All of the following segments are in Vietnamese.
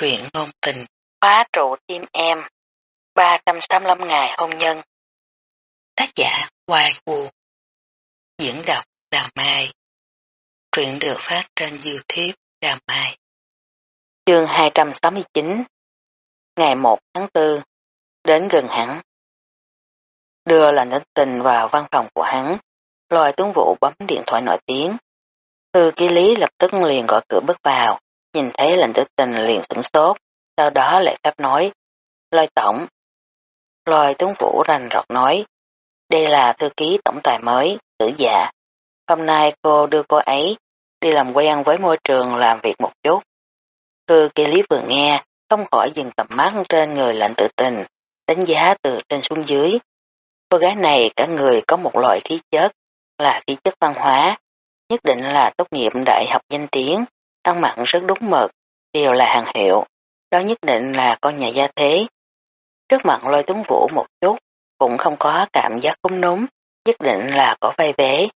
Truyện ngôn tình, khóa trụ tim em, 385 ngày hôn nhân. Tác giả Hoài Vũ Diễn đọc Đào Mai. Truyện được phát trên Youtube Đào Mai. Chương 269 Ngày 1 tháng 4 Đến gần hắn. Đưa là đến tình vào văn phòng của hắn loài tướng vụ bấm điện thoại nổi tiếng. Thư ký lý lập tức liền gọi cửa bước vào nhìn thấy lệnh tử tình liền sửng sốt, sau đó lại phép nói, lôi tổng. Lôi tướng vũ rành rọt nói, đây là thư ký tổng tài mới, tử dạ. Hôm nay cô đưa cô ấy đi làm quen với môi trường làm việc một chút. Thư ký lý vừa nghe, không khỏi dừng tầm mắt trên người lệnh tử tình, đánh giá từ trên xuống dưới. Cô gái này cả người có một loại khí chất, là khí chất văn hóa, nhất định là tốt nghiệp đại học danh tiếng, ăn mặn rất đúng mực, đều là hàng hiệu, đó nhất định là con nhà gia thế. Trước mặt lôi tuấn vũ một chút, cũng không có cảm giác cúng núm, nhất định là có vay vế.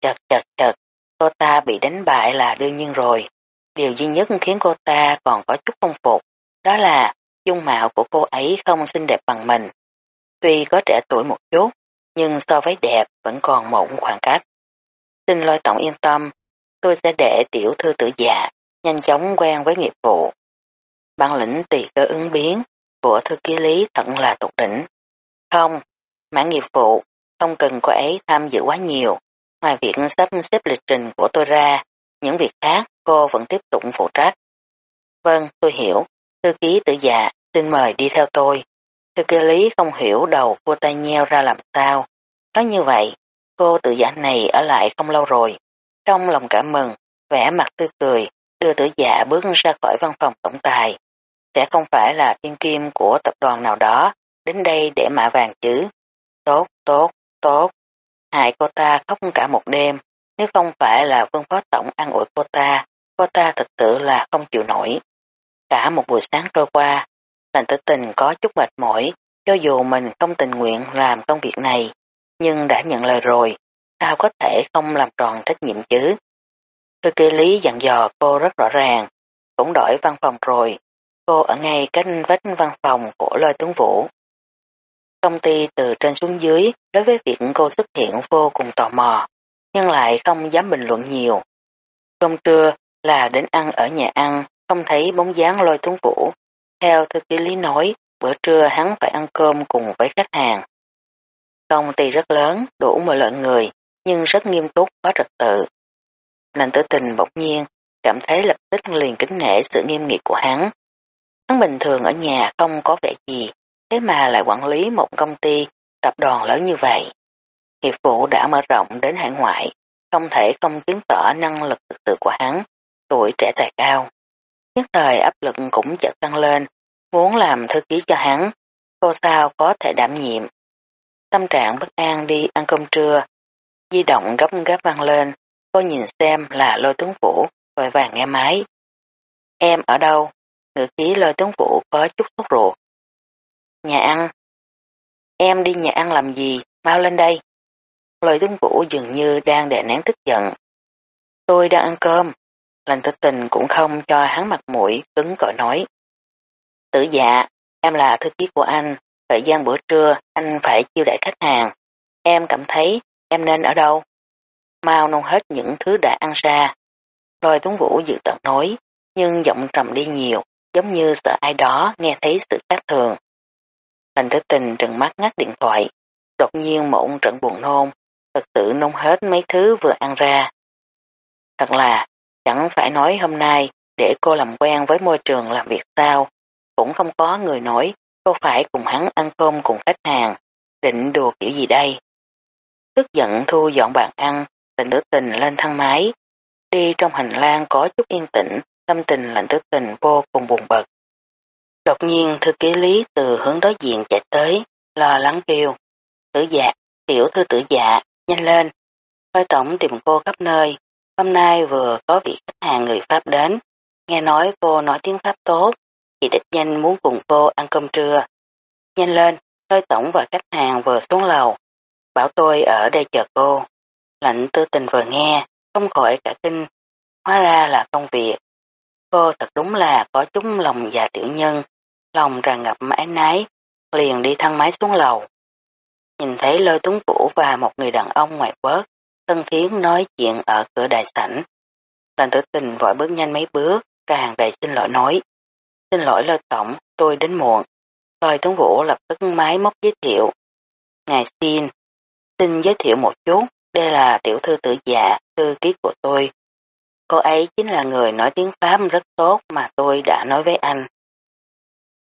Chật chật chật, cô ta bị đánh bại là đương nhiên rồi. Điều duy nhất khiến cô ta còn có chút không phục, đó là dung mạo của cô ấy không xinh đẹp bằng mình. Tuy có trẻ tuổi một chút, nhưng so với đẹp vẫn còn một khoảng cách. Xin lôi tổng yên tâm, tôi sẽ để tiểu thư tử dạ, nhanh chóng quen với nghiệp vụ. Bản lĩnh tùy cơ ứng biến của thư ký lý thật là tục đỉnh. Không, mảng nghiệp vụ, không cần cô ấy tham dự quá nhiều. Ngoài việc sắp xếp lịch trình của tôi ra, những việc khác cô vẫn tiếp tục phụ trách. Vâng, tôi hiểu. Thư ký tử dạ, xin mời đi theo tôi. Thư ký lý không hiểu đầu cô tay nheo ra làm sao. Nói như vậy, cô tự dạ này ở lại không lâu rồi. Trong lòng cảm mừng, vẻ mặt tươi cười, đưa tử dạ bước ra khỏi văn phòng tổng tài. Sẽ không phải là thiên kim của tập đoàn nào đó đến đây để mạ vàng chứ. Tốt, tốt, tốt. Hại cô ta khóc cả một đêm, nếu không phải là vương phó tổng ăn ủi cô ta, cô ta thật sự là không chịu nổi. Cả một buổi sáng trôi qua, lành tử tình có chút mệt mỏi, cho dù mình không tình nguyện làm công việc này, nhưng đã nhận lời rồi, sao có thể không làm tròn trách nhiệm chứ? Thư ký lý dặn dò cô rất rõ ràng, cũng đổi văn phòng rồi, cô ở ngay cách vách văn phòng của lôi tướng vũ. Công ty từ trên xuống dưới đối với việc cô xuất hiện vô cùng tò mò, nhưng lại không dám bình luận nhiều. Cơm trưa là đến ăn ở nhà ăn, không thấy bóng dáng lôi tướng vũ. Theo thư ký lý nói, bữa trưa hắn phải ăn cơm cùng với khách hàng. Công ty rất lớn, đủ mọi loại người, nhưng rất nghiêm túc, có trật tự. Lành tử tình bỗng nhiên, cảm thấy lập tức liền kính nể sự nghiêm nghị của hắn. Hắn bình thường ở nhà không có vẻ gì, thế mà lại quản lý một công ty, tập đoàn lớn như vậy. Hiệp vụ đã mở rộng đến hải ngoại, không thể không chứng tỏ năng lực thực sự của hắn, tuổi trẻ tài cao. Nhất thời áp lực cũng chợt tăng lên, muốn làm thư ký cho hắn, cô sao có thể đảm nhiệm. Tâm trạng bất an đi ăn cơm trưa, Di động gấp gáp vang lên, cô nhìn xem là lôi tướng vũ, vội vàng nghe máy. Em ở đâu? Ngữ khí lôi tướng vũ có chút sốt ruột. Nhà ăn. Em đi nhà ăn làm gì? Mau lên đây. Lôi tướng vũ dường như đang đè nén tức giận. Tôi đang ăn cơm. Lành tự tình cũng không cho hắn mặt mũi, cứng cỏi nói. Tử dạ, em là thư ký của anh. Thời gian bữa trưa, anh phải chiêu đãi khách hàng. Em cảm thấy em nên ở đâu? Mau nôn hết những thứ đã ăn ra. Lôi tuấn vũ dự tận nói, nhưng giọng trầm đi nhiều, giống như sợ ai đó nghe thấy sự khác thường. Lành tử tình trừng mắt ngắt điện thoại, đột nhiên một trận buồn nôn, thật sự nôn hết mấy thứ vừa ăn ra. Thật là, chẳng phải nói hôm nay để cô làm quen với môi trường làm việc sao, cũng không có người nói cô phải cùng hắn ăn cơm cùng khách hàng, định đùa kiểu gì đây. Tức giận thu dọn bàn ăn, lệnh tử tình lên thang máy. Đi trong hành lang có chút yên tĩnh, tâm tình lạnh tử tình vô cùng buồn bực. Đột nhiên thư ký lý từ hướng đối diện chạy tới, lo lắng kêu. Tử dạ, tiểu thư tử dạ, nhanh lên. Hơi tổng tìm cô khắp nơi. Hôm nay vừa có vị khách hàng người Pháp đến. Nghe nói cô nói tiếng Pháp tốt, chị đích nhanh muốn cùng cô ăn cơm trưa. Nhanh lên, hơi tổng và khách hàng vừa xuống lầu, bảo tôi ở đây chờ cô. Lạnh tư tình vừa nghe, không khỏi cả kinh, hóa ra là công việc. Cô thật đúng là có chúng lòng già tiểu nhân, lòng tràn ngập mãi nái, liền đi thang máy xuống lầu. Nhìn thấy lôi tuấn vũ và một người đàn ông ngoại quốc, thân thiến nói chuyện ở cửa đại sảnh. Lành tử tình vội bước nhanh mấy bước, tràn đầy xin lỗi nói. Xin lỗi lôi tổng, tôi đến muộn. Lôi tuấn vũ lập tức máy móc giới thiệu. Ngài xin, xin giới thiệu một chút, đây là tiểu thư tử dạ, thư ký của tôi. Cô ấy chính là người nói tiếng Pháp rất tốt mà tôi đã nói với anh.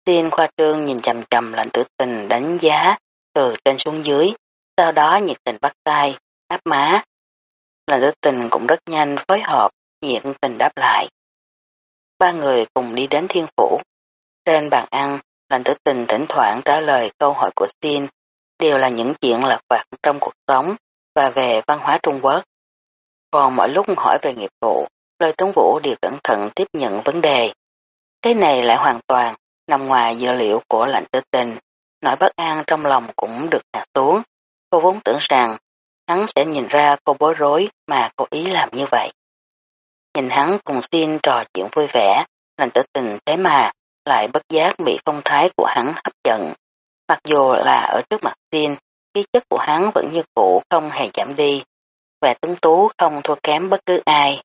Xin khoa trương nhìn chầm chầm lạnh tử tình đánh giá từ trên xuống dưới, sau đó nhiệt tình bắt tay, áp má. Lạnh tử tình cũng rất nhanh phối hợp, nhiệt tình đáp lại. Ba người cùng đi đến thiên phủ. Trên bàn ăn, lạnh tử tình thỉnh thoảng trả lời câu hỏi của Xin, đều là những chuyện lặt vặt trong cuộc sống và về văn hóa Trung Quốc. Còn mỗi lúc hỏi về nghiệp vụ, lời Tuấn Vũ đều cẩn thận tiếp nhận vấn đề. Cái này lại hoàn toàn nằm ngoài dữ liệu của lạnh tử tình, nỗi bất an trong lòng cũng được hạ xuống. Cô vốn tưởng rằng hắn sẽ nhìn ra cô bối rối mà cô ý làm như vậy. Nhìn hắn cùng xin trò chuyện vui vẻ, lạnh tử tình thế mà lại bất giác bị phong thái của hắn hấp dẫn. Mặc dù là ở trước mặt tiên, khí chất của hắn vẫn như cũ không hề giảm đi, vẻ tuấn tú không thua kém bất cứ ai.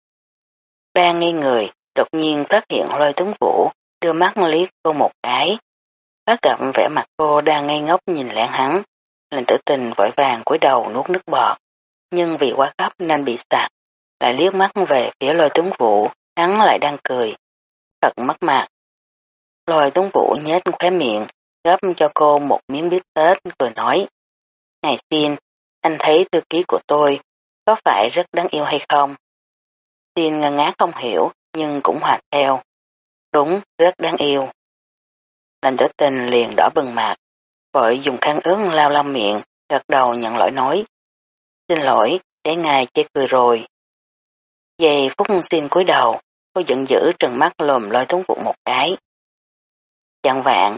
Đang nghi người, đột nhiên phát hiện lôi tuấn vũ, đưa mắt liếc cô một cái. Phát gặp vẻ mặt cô đang ngây ngốc nhìn lẹn hắn, lệnh tử tình vội vàng cúi đầu nuốt nước bọt, nhưng vì quá gấp nên bị sạc, lại liếc mắt về phía lôi tuấn vũ, hắn lại đang cười. Thật mất mặt. Lôi tuấn vũ nhếch khóe miệng, gấp cho cô một miếng bít tết, cười nói. Ngài xin, anh thấy thư ký của tôi, có phải rất đáng yêu hay không? Xin ngơ ngác không hiểu, nhưng cũng hòa theo. Đúng, rất đáng yêu. Lành tử tình liền đỏ bừng mặt, vội dùng khăn ướt lao lau miệng, gật đầu nhận lỗi nói. Xin lỗi, để ngài chê cười rồi. Giây phút xin cúi đầu, cô giận dữ trừng mắt lồm lôi tuấn vụ một cái. Chẳng vạn,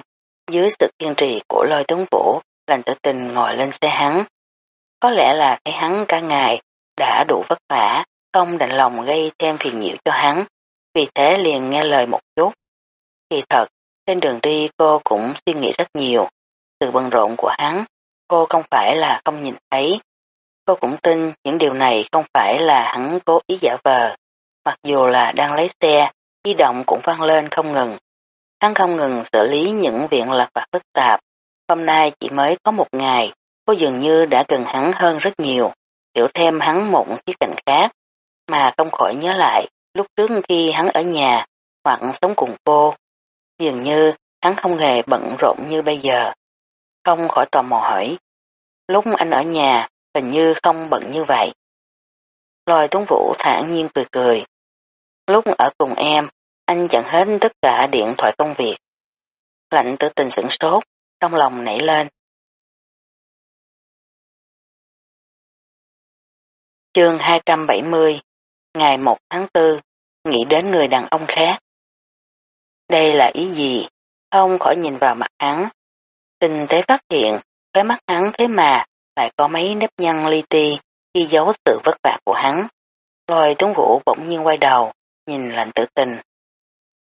dưới sự kiên trì của lôi tướng vũ, lành tử tình ngồi lên xe hắn. Có lẽ là thấy hắn cả ngày đã đủ vất vả, không đành lòng gây thêm phiền nhiễu cho hắn, vì thế liền nghe lời một chút. Kỳ thật, trên đường đi cô cũng suy nghĩ rất nhiều. Sự bận rộn của hắn, cô không phải là không nhìn thấy. Cô cũng tin những điều này không phải là hắn cố ý giả vờ. Mặc dù là đang lấy xe, di động cũng vang lên không ngừng. Hắn không ngừng xử lý những viện lặt và phức tạp. Hôm nay chỉ mới có một ngày, cô dường như đã gần hắn hơn rất nhiều, hiểu thêm hắn một khía cạnh khác, mà không khỏi nhớ lại lúc trước khi hắn ở nhà hoặc sống cùng cô. Dường như hắn không hề bận rộn như bây giờ. Không khỏi tò mò hỏi. Lúc anh ở nhà hình như không bận như vậy. Lôi tuấn vũ thản nhiên cười cười. Lúc ở cùng em, anh chặn hết tất cả điện thoại công việc. Lạnh tử tình sửng sốt, trong lòng nảy lên. Chương 270 Ngày 1 tháng 4 Nghĩ đến người đàn ông khác Đây là ý gì? Không khỏi nhìn vào mặt hắn. tình tế phát hiện cái mắt hắn thế mà lại có mấy nếp nhăn li ti ghi dấu sự vất vả của hắn. Lôi tuấn vũ bỗng nhiên quay đầu, nhìn lạnh tử tình.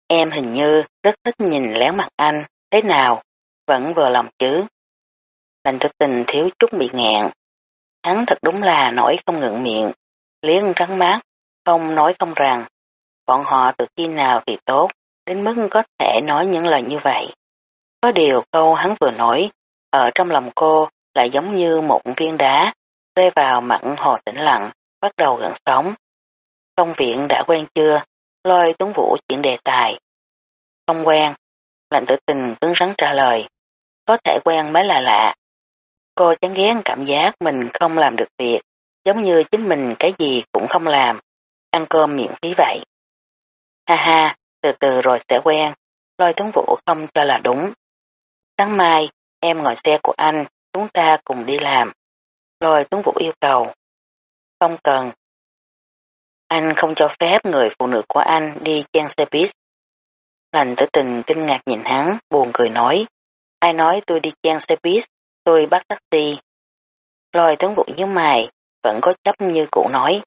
Em hình như rất thích nhìn lén mặt anh, thế nào, vẫn vừa lòng chứ. Lành thực tình thiếu chút bị ngẹn. Hắn thật đúng là nổi không ngượng miệng, liếng trắng mát, không nói không rằng. Bọn họ từ khi nào thì tốt, đến mức có thể nói những lời như vậy. Có điều câu hắn vừa nói, ở trong lòng cô lại giống như một viên đá, rơi vào mặn hồ tĩnh lặng, bắt đầu gần sống. Công viện đã quen chưa? Lôi tuấn vũ chuyển đề tài. Không quen. Lạnh tử tình cứng rắn trả lời. Có thể quen mới là lạ. Cô chán ghét cảm giác mình không làm được việc, giống như chính mình cái gì cũng không làm, ăn cơm miễn phí vậy. Ha ha, từ từ rồi sẽ quen, lôi tuấn vũ không cho là đúng. Sáng mai, em ngồi xe của anh, chúng ta cùng đi làm. Lôi tuấn vũ yêu cầu. Không cần. Anh không cho phép người phụ nữ của anh đi chen xe buýt. Lành tử tình kinh ngạc nhìn hắn, buồn cười nói. Ai nói tôi đi chen xe buýt, tôi bắt taxi. Lôi tướng vụ như mày, vẫn có chấp như cũ nói.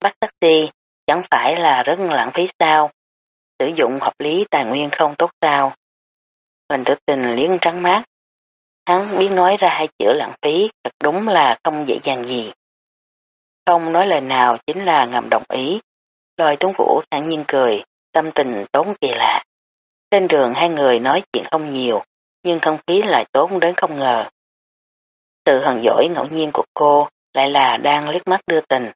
Bắt taxi, chẳng phải là rất lãng phí sao. sử dụng hợp lý tài nguyên không tốt sao. Lành tử tình liếng trắng mát. Hắn biết nói ra hai chữ lãng phí, thật đúng là không dễ dàng gì. Không nói lời nào chính là ngầm đồng ý. Lôi tuấn vũ thẳng nhiên cười, tâm tình tốn kỳ lạ. Trên đường hai người nói chuyện không nhiều, nhưng không khí lại tốn đến không ngờ. Sự hờn dỗi ngẫu nhiên của cô lại là đang liếc mắt đưa tình.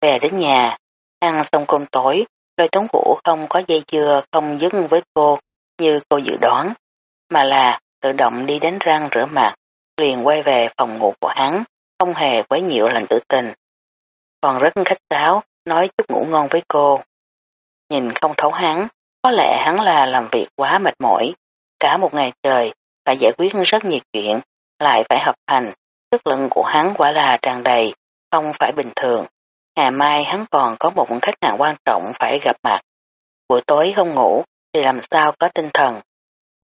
Về đến nhà, ăn xong cơm tối, lôi tống vũ không có dây dưa không dứt với cô như cô dự đoán, mà là tự động đi đánh răng rửa mặt, liền quay về phòng ngủ của hắn, không hề quấy nhiễu lần tử tình. Còn rất khách sáo, nói chút ngủ ngon với cô. Nhìn không thấu hắn, có lẽ hắn là làm việc quá mệt mỏi, cả một ngày trời, phải giải quyết rất nhiều chuyện, lại phải hợp hành, sức lực của hắn quả là tràn đầy, không phải bình thường. Ngày mai hắn còn có một khách hàng quan trọng phải gặp mặt. Buổi tối không ngủ thì làm sao có tinh thần.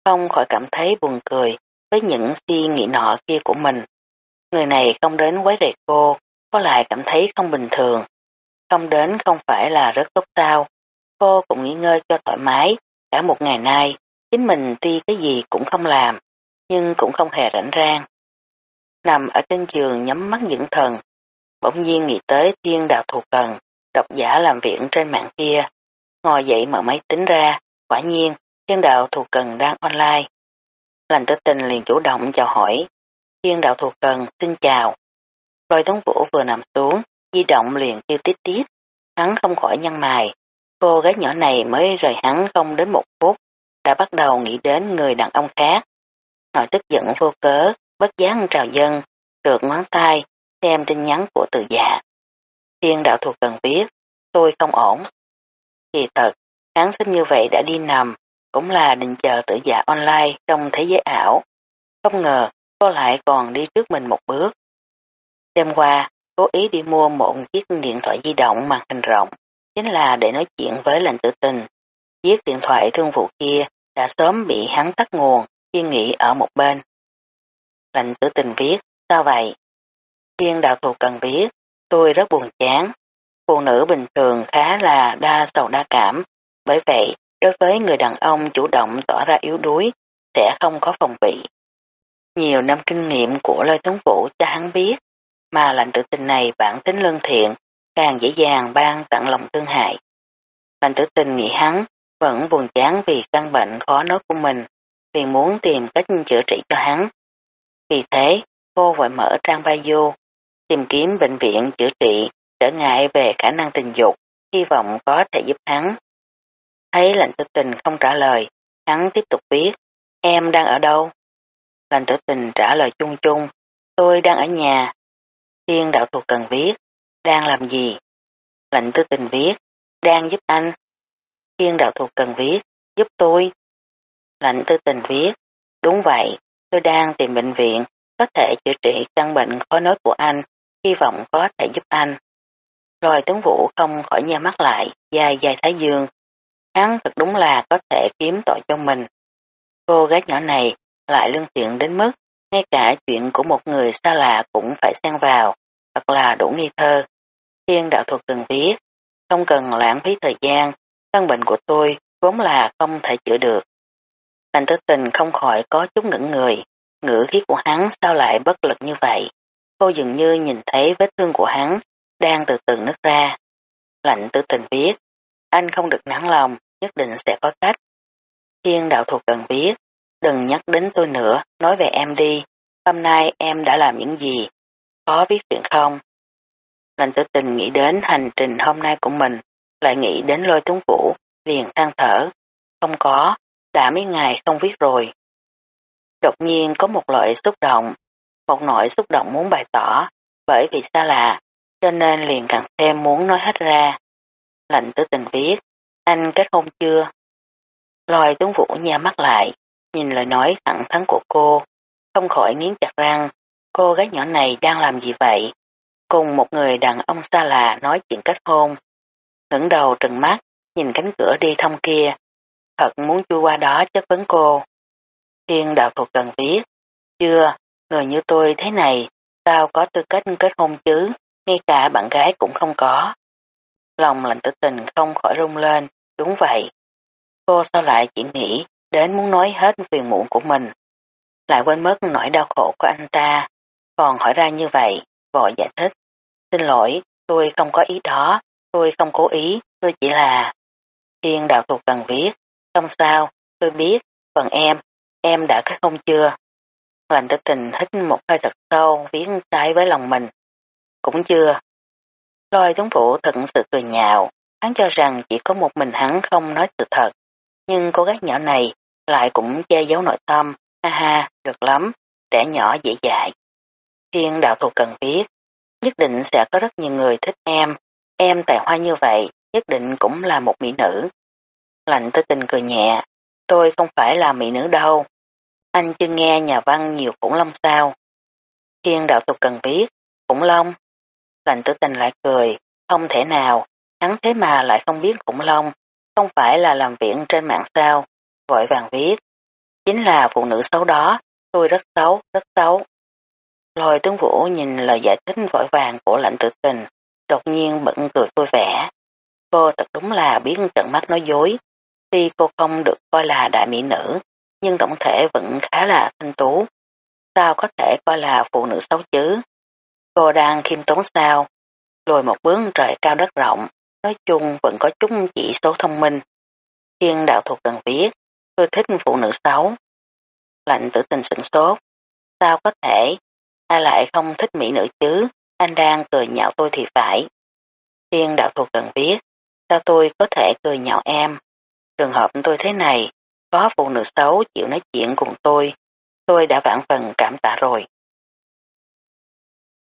Không khỏi cảm thấy buồn cười với những suy nghĩ nọ kia của mình. Người này không đến quấy rầy cô, có lại cảm thấy không bình thường. Không đến không phải là rất tốt sao. Cô cũng nghỉ ngơi cho thoải mái, cả một ngày nay, chính mình tuy cái gì cũng không làm, nhưng cũng không hề rảnh rang. Nằm ở trên giường nhắm mắt dưỡng thần, bỗng nhiên nghĩ tới thiên đạo thù cần, độc giả làm viện trên mạng kia. Ngồi dậy mở máy tính ra, quả nhiên, thiên đạo thù cần đang online. Lành tử tình liền chủ động chào hỏi. Thiên đạo thù cần, xin chào. Lôi tống vũ vừa nằm xuống, di động liền kêu tít tít. Hắn không khỏi nhăn mày. Cô gái nhỏ này mới rời hắn không đến một phút, đã bắt đầu nghĩ đến người đàn ông khác. Nội tức giận vô cớ, bất giác trào dân, trượt ngón tay, xem tin nhắn của từ dạ. Thiên đạo thuộc cần biết, tôi không ổn. Thì thật, hắn sớm như vậy đã đi nằm, cũng là định chờ tự dạ online trong thế giới ảo. Không ngờ, cô lại còn đi trước mình một bước. Đêm qua, cố ý đi mua một chiếc điện thoại di động màn hình rộng, chính là để nói chuyện với lệnh tử tình. Chiếc điện thoại thương vụ kia đã sớm bị hắn tắt nguồn, yên nghỉ ở một bên. Lệnh tử tình viết, sao vậy? Thiên đạo thù cần viết, tôi rất buồn chán. Phụ nữ bình thường khá là đa sầu đa cảm, bởi vậy đối với người đàn ông chủ động tỏ ra yếu đuối, sẽ không có phòng bị. Nhiều năm kinh nghiệm của lôi tướng vũ cho hắn biết, mà lạnh tử tình này bản tính lương thiện, càng dễ dàng ban tặng lòng thương hại. Lạnh tử tình nghĩ hắn vẫn buồn chán vì căn bệnh khó nói của mình, vì muốn tìm cách chữa trị cho hắn. Vì thế, cô vội mở trang bio, tìm kiếm bệnh viện chữa trị, trở ngại về khả năng tình dục, hy vọng có thể giúp hắn. Thấy lệnh tử tình không trả lời, hắn tiếp tục viết, em đang ở đâu? Lệnh tử tình trả lời chung chung, tôi đang ở nhà. Thiên đạo thuộc cần viết, đang làm gì? Lệnh Tư tình viết, đang giúp anh. Thiên đạo thuộc cần viết, giúp tôi. Lệnh tư tình viết, đúng vậy, tôi đang tìm bệnh viện, có thể chữa trị căn bệnh khó nói của anh, hy vọng có thể giúp anh. Rồi tướng vũ không khỏi nha mắt lại, dài dài thái dương. Hắn thật đúng là có thể kiếm tội cho mình. Cô gái nhỏ này lại lương thiện đến mức ngay cả chuyện của một người xa lạ cũng phải xen vào, thật là đủ nghi thơ. Thiên đạo thuật từng viết, không cần lãng phí thời gian, căn bệnh của tôi vốn là không thể chữa được. Thành tử tình không khỏi có chút ngẩn người, ngữ khí của hắn sao lại bất lực như vậy. Cô dường như nhìn thấy vết thương của hắn đang từ từ nứt ra. Lạnh tử tình biết, anh không được nắng lòng, nhất định sẽ có cách. Thiên đạo thuộc cần biết, đừng nhắc đến tôi nữa, nói về em đi, hôm nay em đã làm những gì, có biết chuyện không? Lành tử tình nghĩ đến hành trình hôm nay của mình, lại nghĩ đến lôi tuấn vũ, liền than thở. Không có, đã mấy ngày không viết rồi. Đột nhiên có một loại xúc động, một nỗi xúc động muốn bày tỏ, bởi vì xa lạ, cho nên liền càng thêm muốn nói hết ra. Lạnh tử tình viết, anh kết hôn chưa? Lôi tuấn vũ nhà mắt lại, nhìn lời nói thẳng thắn của cô, không khỏi nghiến chặt răng, cô gái nhỏ này đang làm gì vậy? Cùng một người đàn ông xa lạ nói chuyện kết hôn. ngẩng đầu trừng mắt, nhìn cánh cửa đi thông kia, thật muốn chui qua đó chất vấn cô. Thiên đạo thuộc cần viết, chưa, người như tôi thế này, sao có tư cách kết hôn chứ, ngay cả bạn gái cũng không có. Lòng lạnh tử tình không khỏi rung lên, đúng vậy, Cô sao lại chỉ nghĩ đến muốn nói hết phiền muộn của mình. Lại quên mất nỗi đau khổ của anh ta. Còn hỏi ra như vậy, vội giải thích. Xin lỗi, tôi không có ý đó, tôi không cố ý, tôi chỉ là... Thiên đạo thuộc cần viết. Không sao, tôi biết, phần em, em đã kết hôn chưa? Lành tử tình hít một hơi thật sâu, viết trái với lòng mình. Cũng chưa. Lôi tuấn vũ thật sự cười nhạo, hắn cho rằng chỉ có một mình hắn không nói sự thật. Nhưng cô gái nhỏ này lại cũng che giấu nội tâm, ha ha, được lắm, trẻ nhỏ dễ dại. Thiên đạo thù cần biết, nhất định sẽ có rất nhiều người thích em, em tài hoa như vậy, nhất định cũng là một mỹ nữ. Lạnh tới tình cười nhẹ, tôi không phải là mỹ nữ đâu. Anh chưa nghe nhà văn nhiều khủng long sao. Thiên đạo tục cần biết, khủng long. Lạnh tử tình lại cười, không thể nào, hắn thế mà lại không biết khủng long, không phải là làm viện trên mạng sao, vội vàng viết. Chính là phụ nữ xấu đó, tôi rất xấu, rất xấu. Lôi tướng vũ nhìn lời giải thích vội vàng của lãnh tử tình, đột nhiên bận cười vui vẻ. Cô thật đúng là biến trận mắt nói dối. Tuy cô không được coi là đại mỹ nữ, nhưng tổng thể vẫn khá là thanh tú. Sao có thể coi là phụ nữ xấu chứ? Cô đang khiêm tốn sao? Lùi một bước trời cao đất rộng, nói chung vẫn có chút chỉ số thông minh. Thiên đạo thuộc cần viết, tôi thích phụ nữ xấu. Lạnh tử tình sửng sốt. Sao có thể? Ai lại không thích mỹ nữ chứ? Anh đang cười nhạo tôi thì phải. Thiên đạo thuộc cần biết sao tôi có thể cười nhạo em? Trường hợp tôi thế này, có phụ nữ xấu chịu nói chuyện cùng tôi, tôi đã vạn phần cảm tạ rồi.